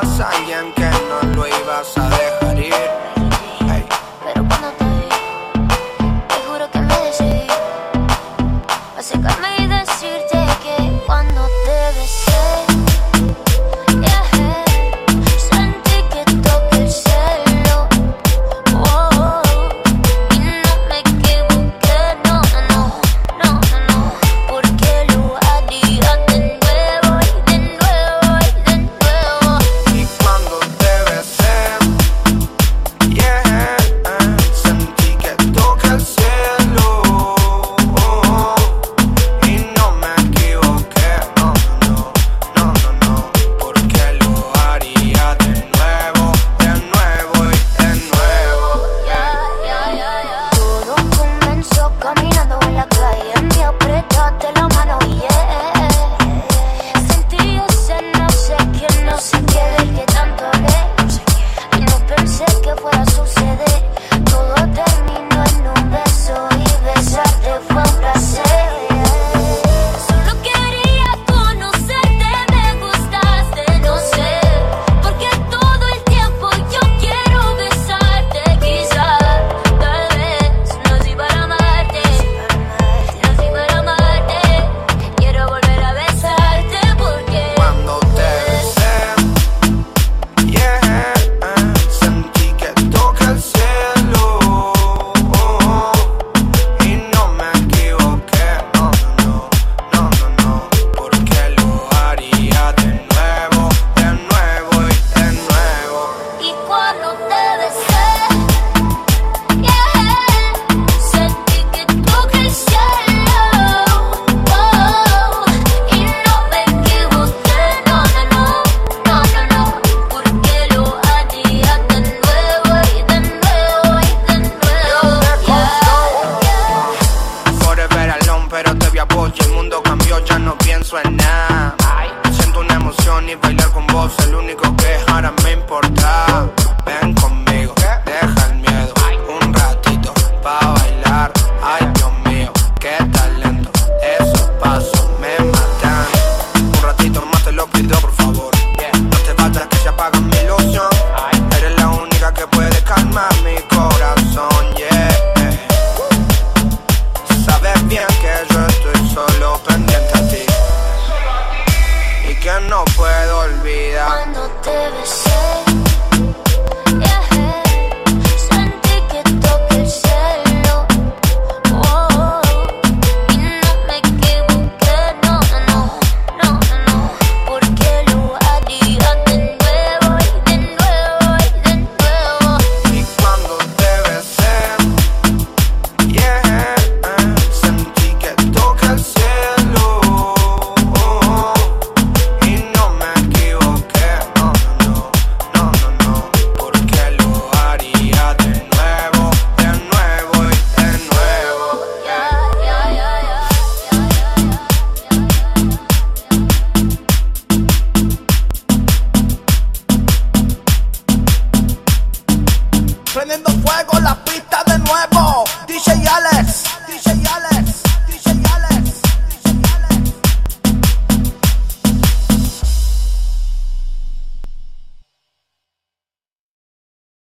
confianza y en que no lo ibas a dejar. coche, el mundo cambió, ya no pienso en nada. Prendiendo fuego la pista de nuevo. DJ Alex.